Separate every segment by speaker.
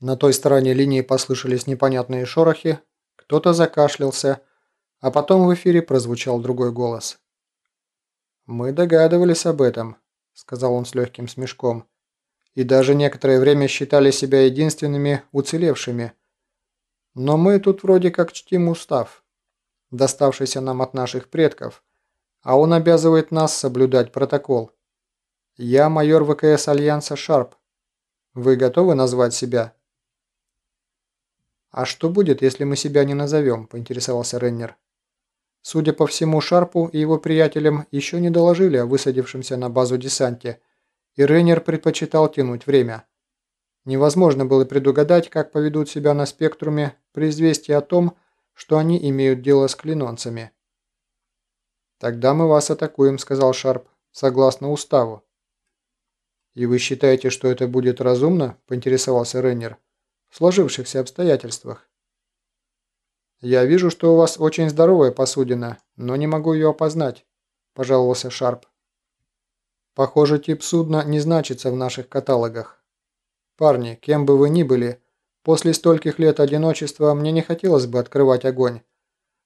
Speaker 1: На той стороне линии послышались непонятные шорохи, кто-то закашлялся, а потом в эфире прозвучал другой голос. «Мы догадывались об этом», — сказал он с легким смешком, «и даже некоторое время считали себя единственными уцелевшими. Но мы тут вроде как чтим устав, доставшийся нам от наших предков, а он обязывает нас соблюдать протокол. Я майор ВКС Альянса Шарп. Вы готовы назвать себя?» «А что будет, если мы себя не назовем?» – поинтересовался Реннер. Судя по всему, Шарпу и его приятелям еще не доложили о высадившемся на базу десанте, и Реннер предпочитал тянуть время. Невозможно было предугадать, как поведут себя на спектруме при известии о том, что они имеют дело с клинонцами. «Тогда мы вас атакуем», – сказал Шарп, – «согласно уставу». «И вы считаете, что это будет разумно?» – поинтересовался Реннер в сложившихся обстоятельствах. «Я вижу, что у вас очень здоровая посудина, но не могу ее опознать», – пожаловался Шарп. «Похоже, тип судна не значится в наших каталогах. Парни, кем бы вы ни были, после стольких лет одиночества мне не хотелось бы открывать огонь.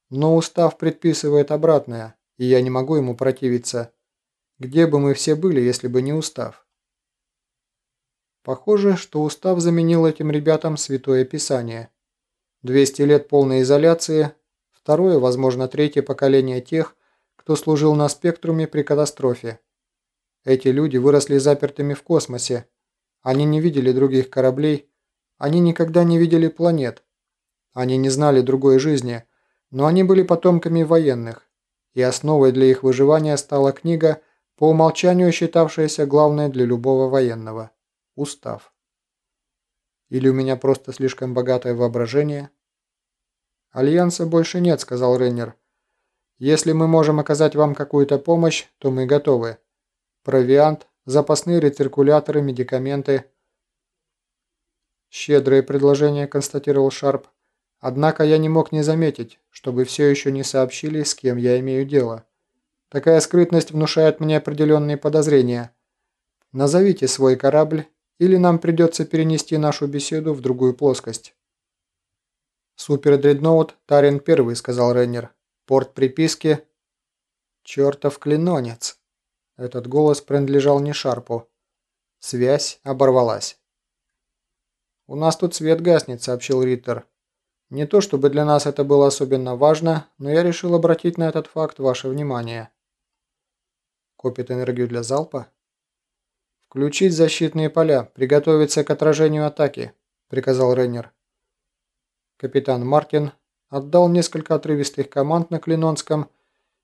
Speaker 1: Но устав предписывает обратное, и я не могу ему противиться. Где бы мы все были, если бы не устав?» Похоже, что устав заменил этим ребятам Святое Писание. 200 лет полной изоляции, второе, возможно, третье поколение тех, кто служил на спектруме при катастрофе. Эти люди выросли запертыми в космосе. Они не видели других кораблей, они никогда не видели планет. Они не знали другой жизни, но они были потомками военных, и основой для их выживания стала книга, по умолчанию считавшаяся главной для любого военного устав. Или у меня просто слишком богатое воображение? Альянса больше нет, сказал Рейнер. Если мы можем оказать вам какую-то помощь, то мы готовы. Провиант, запасные рециркуляторы, медикаменты. Щедрое предложение, констатировал Шарп. Однако я не мог не заметить, чтобы все еще не сообщили, с кем я имею дело. Такая скрытность внушает мне определенные подозрения. Назовите свой корабль или нам придется перенести нашу беседу в другую плоскость. «Супер-дредноут Тарин Первый», — сказал Рейнер. «Порт приписки...» «Чертов клинонец!» Этот голос принадлежал не Шарпу. Связь оборвалась. «У нас тут свет гаснет», — сообщил Риттер. «Не то чтобы для нас это было особенно важно, но я решил обратить на этот факт ваше внимание». «Копит энергию для залпа?» «Включить защитные поля, приготовиться к отражению атаки», – приказал Рейнер. Капитан Мартин отдал несколько отрывистых команд на Клинонском,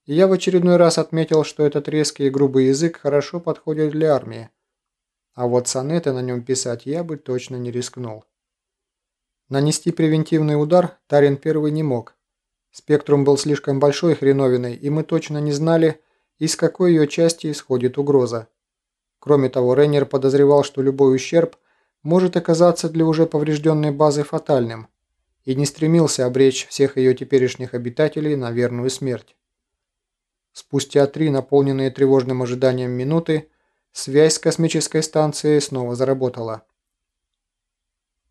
Speaker 1: и я в очередной раз отметил, что этот резкий и грубый язык хорошо подходит для армии. А вот сонеты на нем писать я бы точно не рискнул. Нанести превентивный удар Тарин первый не мог. Спектрум был слишком большой хреновиной, и мы точно не знали, из какой ее части исходит угроза. Кроме того, Рейнер подозревал, что любой ущерб может оказаться для уже поврежденной базы фатальным, и не стремился обречь всех ее теперешних обитателей на верную смерть. Спустя три наполненные тревожным ожиданием минуты, связь с космической станцией снова заработала.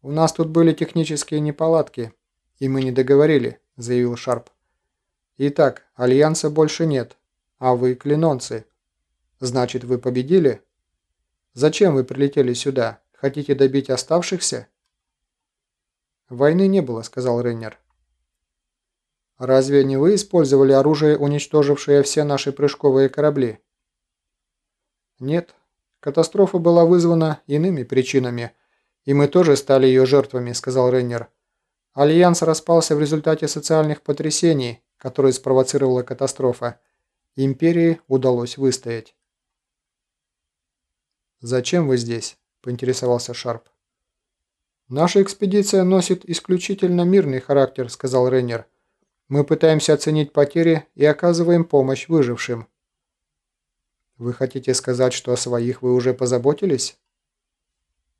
Speaker 1: «У нас тут были технические неполадки, и мы не договорили», – заявил Шарп. «Итак, Альянса больше нет, а вы клинонцы. Значит, вы победили?» Зачем вы прилетели сюда? Хотите добить оставшихся?» «Войны не было», — сказал Рейнер. «Разве не вы использовали оружие, уничтожившее все наши прыжковые корабли?» «Нет. Катастрофа была вызвана иными причинами, и мы тоже стали ее жертвами», — сказал Рейнер. «Альянс распался в результате социальных потрясений, которые спровоцировала катастрофа. Империи удалось выстоять». «Зачем вы здесь?» – поинтересовался Шарп. «Наша экспедиция носит исключительно мирный характер», – сказал Рейнер. «Мы пытаемся оценить потери и оказываем помощь выжившим». «Вы хотите сказать, что о своих вы уже позаботились?»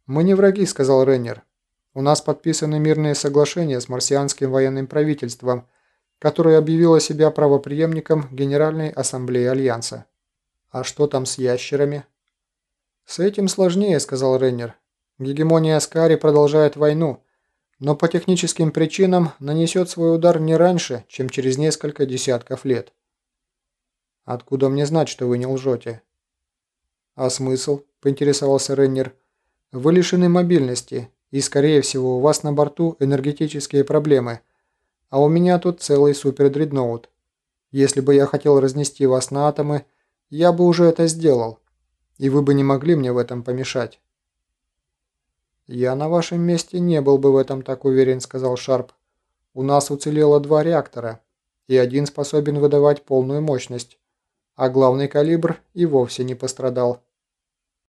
Speaker 1: «Мы не враги», – сказал Рейнер. «У нас подписаны мирные соглашения с марсианским военным правительством, которое объявило себя правопреемником Генеральной Ассамблеи Альянса». «А что там с ящерами?» «С этим сложнее», — сказал Рейнер. Гегемония Аскари продолжает войну, но по техническим причинам нанесет свой удар не раньше, чем через несколько десятков лет. Откуда мне знать, что вы не лжете? А смысл? Поинтересовался Реннер. Вы лишены мобильности, и, скорее всего, у вас на борту энергетические проблемы, а у меня тут целый супер-дредноут. Если бы я хотел разнести вас на атомы, я бы уже это сделал, и вы бы не могли мне в этом помешать. «Я на вашем месте не был бы в этом так уверен», — сказал Шарп. «У нас уцелело два реактора, и один способен выдавать полную мощность, а главный калибр и вовсе не пострадал».